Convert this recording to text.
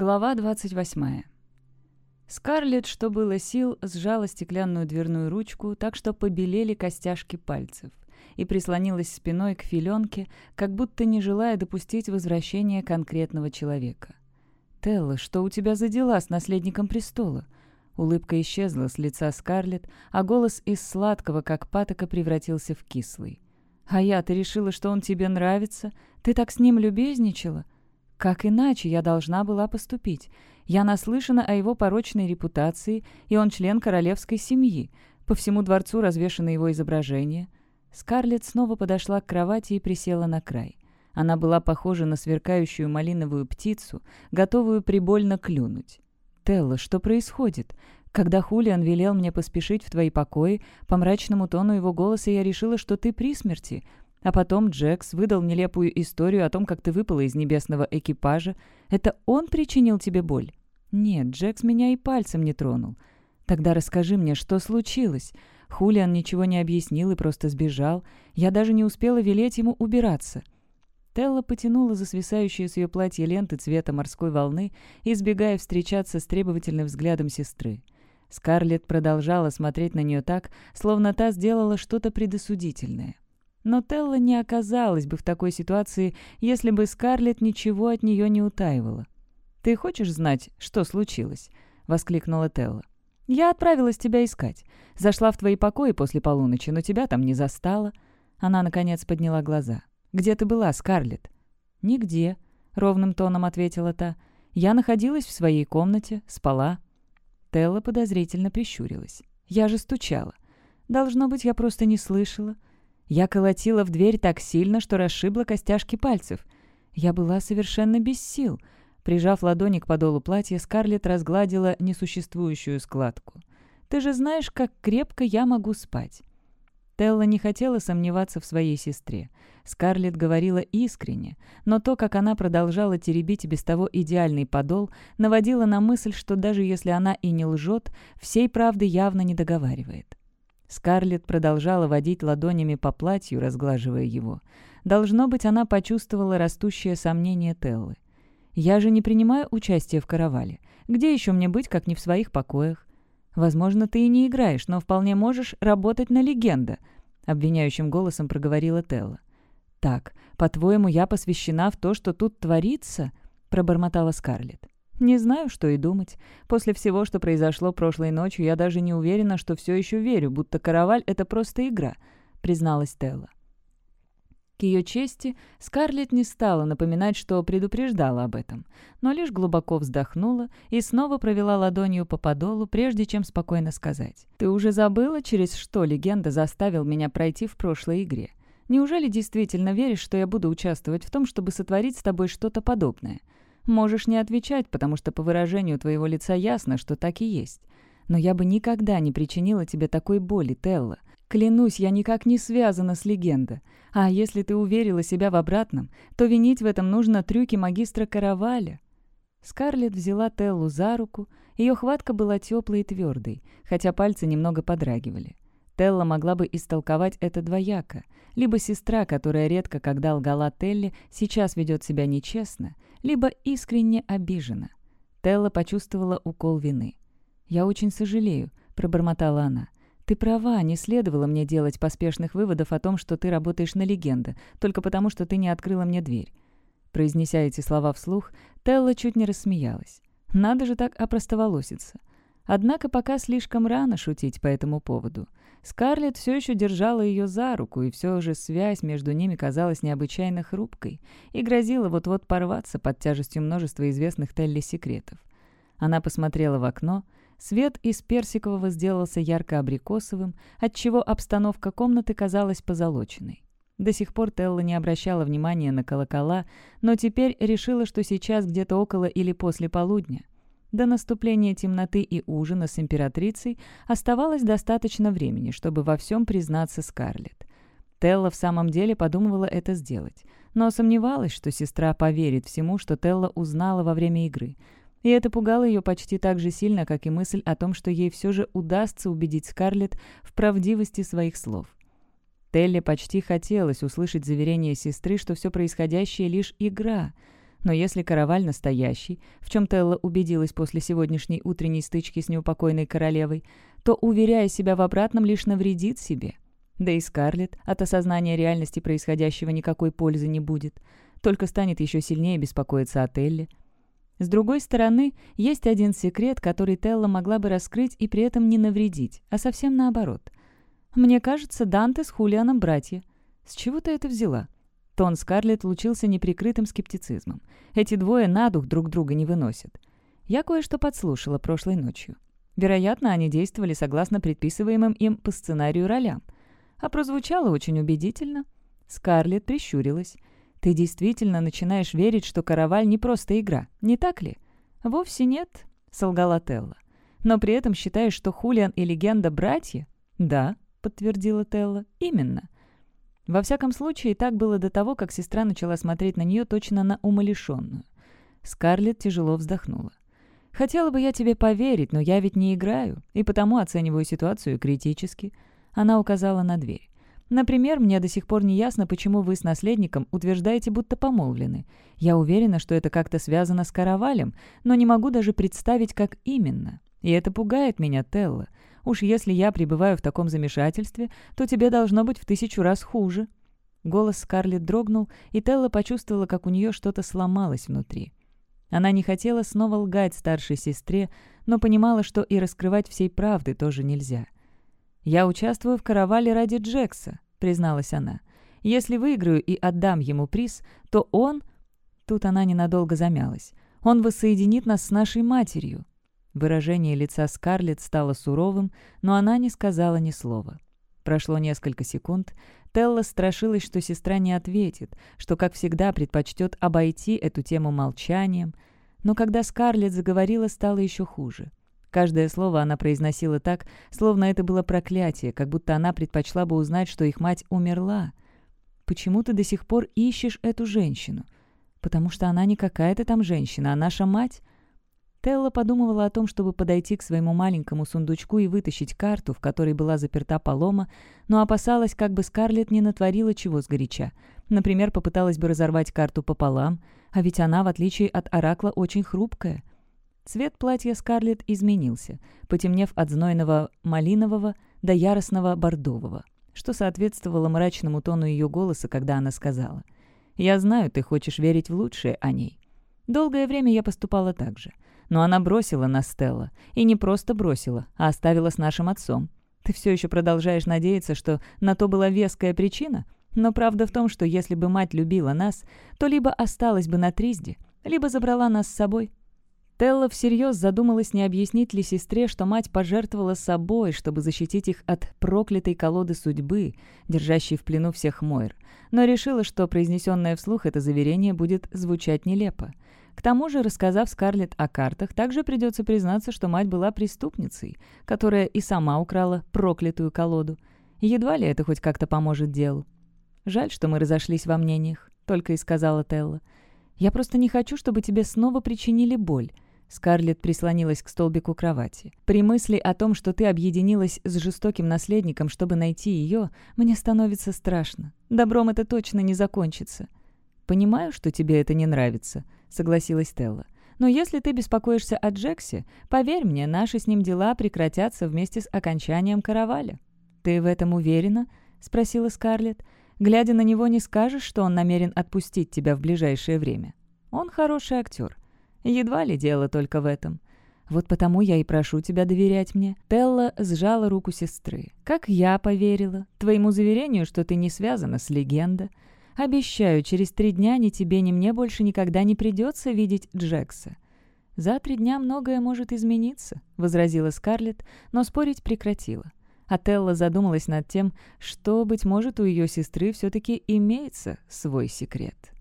Глава 28. Скарлетт, что было сил, сжала стеклянную дверную ручку, так что побелели костяшки пальцев, и прислонилась спиной к филенке, как будто не желая допустить возвращения конкретного человека. «Телла, что у тебя за дела с наследником престола?» Улыбка исчезла с лица Скарлетт, а голос из сладкого, как патока, превратился в кислый. «А я-то решила, что он тебе нравится. Ты так с ним любезничала?» Как иначе я должна была поступить? Я наслышана о его порочной репутации, и он член королевской семьи. По всему дворцу развешаны его изображения. Скарлетт снова подошла к кровати и присела на край. Она была похожа на сверкающую малиновую птицу, готовую прибольно клюнуть. «Телла, что происходит? Когда Хулиан велел мне поспешить в твои покои, по мрачному тону его голоса я решила, что ты при смерти. А потом Джекс выдал нелепую историю о том, как ты выпала из небесного экипажа. Это он причинил тебе боль? Нет, Джекс меня и пальцем не тронул. Тогда расскажи мне, что случилось? Хулиан ничего не объяснил и просто сбежал. Я даже не успела велеть ему убираться. Телла потянула за свисающие с ее платья ленты цвета морской волны, избегая встречаться с требовательным взглядом сестры. Скарлетт продолжала смотреть на нее так, словно та сделала что-то предосудительное. Но Телла не оказалась бы в такой ситуации, если бы Скарлетт ничего от нее не утаивала. «Ты хочешь знать, что случилось?» — воскликнула Телла. «Я отправилась тебя искать. Зашла в твои покои после полуночи, но тебя там не застала». Она, наконец, подняла глаза. «Где ты была, Скарлетт?» «Нигде», — ровным тоном ответила та. «Я находилась в своей комнате, спала». Телла подозрительно прищурилась. «Я же стучала. Должно быть, я просто не слышала». Я колотила в дверь так сильно, что расшибла костяшки пальцев. Я была совершенно без сил. Прижав ладони к подолу платья, Скарлетт разгладила несуществующую складку. «Ты же знаешь, как крепко я могу спать». Телла не хотела сомневаться в своей сестре. Скарлетт говорила искренне, но то, как она продолжала теребить без того идеальный подол, наводило на мысль, что даже если она и не лжет, всей правды явно не договаривает. Скарлетт продолжала водить ладонями по платью, разглаживая его. Должно быть, она почувствовала растущее сомнение Теллы. «Я же не принимаю участие в каравале. Где еще мне быть, как не в своих покоях?» «Возможно, ты и не играешь, но вполне можешь работать на легенда», — обвиняющим голосом проговорила Телла. «Так, по-твоему, я посвящена в то, что тут творится?» — пробормотала Скарлетт. Не знаю, что и думать. После всего, что произошло прошлой ночью, я даже не уверена, что все еще верю, будто караваль — это просто игра», — призналась Телла. К ее чести, Скарлетт не стала напоминать, что предупреждала об этом, но лишь глубоко вздохнула и снова провела ладонью по подолу, прежде чем спокойно сказать. «Ты уже забыла, через что легенда заставил меня пройти в прошлой игре? Неужели действительно веришь, что я буду участвовать в том, чтобы сотворить с тобой что-то подобное?» можешь не отвечать, потому что по выражению твоего лица ясно, что так и есть. Но я бы никогда не причинила тебе такой боли, Телла. Клянусь, я никак не связана с легендой. А если ты уверила себя в обратном, то винить в этом нужно трюки магистра Караваля». Скарлетт взяла Теллу за руку, ее хватка была теплой и твердой, хотя пальцы немного подрагивали. Телла могла бы истолковать это двояко. Либо сестра, которая редко когда лгала Телли, сейчас ведет себя нечестно, либо искренне обижена. Телла почувствовала укол вины. «Я очень сожалею», — пробормотала она. «Ты права, не следовало мне делать поспешных выводов о том, что ты работаешь на легенда, только потому, что ты не открыла мне дверь». Произнеся эти слова вслух, Телла чуть не рассмеялась. «Надо же так опростоволоситься». Однако пока слишком рано шутить по этому поводу. Скарлетт все еще держала ее за руку, и все же связь между ними казалась необычайно хрупкой и грозила вот-вот порваться под тяжестью множества известных Телли секретов. Она посмотрела в окно. Свет из персикового сделался ярко-абрикосовым, отчего обстановка комнаты казалась позолоченной. До сих пор Телла не обращала внимания на колокола, но теперь решила, что сейчас где-то около или после полудня — до наступления темноты и ужина с императрицей оставалось достаточно времени, чтобы во всем признаться Скарлетт. Телла в самом деле подумывала это сделать, но сомневалась, что сестра поверит всему, что Телла узнала во время игры. И это пугало ее почти так же сильно, как и мысль о том, что ей все же удастся убедить Скарлетт в правдивости своих слов. Телле почти хотелось услышать заверение сестры, что все происходящее лишь игра — но если караваль настоящий, в чем Телла убедилась после сегодняшней утренней стычки с неупокойной королевой, то, уверяя себя в обратном, лишь навредит себе. Да и Скарлетт от осознания реальности происходящего никакой пользы не будет, только станет еще сильнее беспокоиться о Телле. С другой стороны, есть один секрет, который Телла могла бы раскрыть и при этом не навредить, а совсем наоборот. «Мне кажется, Данте с Хулианом братья. С чего ты это взяла?» Тон Скарлетт лучился неприкрытым скептицизмом. Эти двое на дух друг друга не выносят. Я кое-что подслушала прошлой ночью. Вероятно, они действовали согласно предписываемым им по сценарию ролям. А прозвучало очень убедительно. Скарлетт прищурилась. «Ты действительно начинаешь верить, что «Караваль» не просто игра, не так ли?» «Вовсе нет», — солгала Телла. «Но при этом считаешь, что Хулиан и легенда — братья?» «Да», — подтвердила Телла, — «именно». Во всяком случае, так было до того, как сестра начала смотреть на нее точно на умалишенную. Скарлетт тяжело вздохнула. «Хотела бы я тебе поверить, но я ведь не играю, и потому оцениваю ситуацию критически». Она указала на дверь. «Например, мне до сих пор не ясно, почему вы с наследником утверждаете, будто помолвлены. Я уверена, что это как-то связано с каравалем, но не могу даже представить, как именно». И это пугает меня, Телла. Уж если я пребываю в таком замешательстве, то тебе должно быть в тысячу раз хуже». Голос Скарлетт дрогнул, и Телла почувствовала, как у нее что-то сломалось внутри. Она не хотела снова лгать старшей сестре, но понимала, что и раскрывать всей правды тоже нельзя. «Я участвую в каравале ради Джекса», — призналась она. «Если выиграю и отдам ему приз, то он...» Тут она ненадолго замялась. «Он воссоединит нас с нашей матерью. Выражение лица Скарлетт стало суровым, но она не сказала ни слова. Прошло несколько секунд. Телла страшилась, что сестра не ответит, что, как всегда, предпочтет обойти эту тему молчанием. Но когда Скарлетт заговорила, стало еще хуже. Каждое слово она произносила так, словно это было проклятие, как будто она предпочла бы узнать, что их мать умерла. «Почему ты до сих пор ищешь эту женщину?» «Потому что она не какая-то там женщина, а наша мать. Телла подумывала о том, чтобы подойти к своему маленькому сундучку и вытащить карту, в которой была заперта Полома, но опасалась, как бы Скарлетт не натворила чего сгоряча. Например, попыталась бы разорвать карту пополам, а ведь она, в отличие от Оракла, очень хрупкая. Цвет платья Скарлетт изменился, потемнев от знойного малинового до яростного бордового, что соответствовало мрачному тону ее голоса, когда она сказала «Я знаю, ты хочешь верить в лучшее о ней». Долгое время я поступала так же. Но она бросила нас, Стелла. И не просто бросила, а оставила с нашим отцом. Ты все еще продолжаешь надеяться, что на то была веская причина? Но правда в том, что если бы мать любила нас, то либо осталась бы на Тризде, либо забрала нас с собой. Телла всерьез задумалась, не объяснить ли сестре, что мать пожертвовала собой, чтобы защитить их от проклятой колоды судьбы, держащей в плену всех Мойр, но решила, что произнесенное вслух это заверение будет звучать нелепо. К тому же, рассказав Скарлетт о картах, также придется признаться, что мать была преступницей, которая и сама украла проклятую колоду. Едва ли это хоть как-то поможет делу. «Жаль, что мы разошлись во мнениях», — только и сказала Телла. «Я просто не хочу, чтобы тебе снова причинили боль», Скарлетт прислонилась к столбику кровати. «При мысли о том, что ты объединилась с жестоким наследником, чтобы найти ее, мне становится страшно. Добром это точно не закончится». «Понимаю, что тебе это не нравится», — согласилась Телла. «Но если ты беспокоишься о Джексе, поверь мне, наши с ним дела прекратятся вместе с окончанием караваля». «Ты в этом уверена?» — спросила Скарлетт. «Глядя на него, не скажешь, что он намерен отпустить тебя в ближайшее время. Он хороший актер. Едва ли дело только в этом. Вот потому я и прошу тебя доверять мне». Телла сжала руку сестры. «Как я поверила. Твоему заверению, что ты не связана с легендой. Обещаю, через три дня ни тебе, ни мне больше никогда не придется видеть Джекса». «За три дня многое может измениться», — возразила Скарлетт, но спорить прекратила. А Телла задумалась над тем, что, быть может, у ее сестры все-таки имеется свой секрет.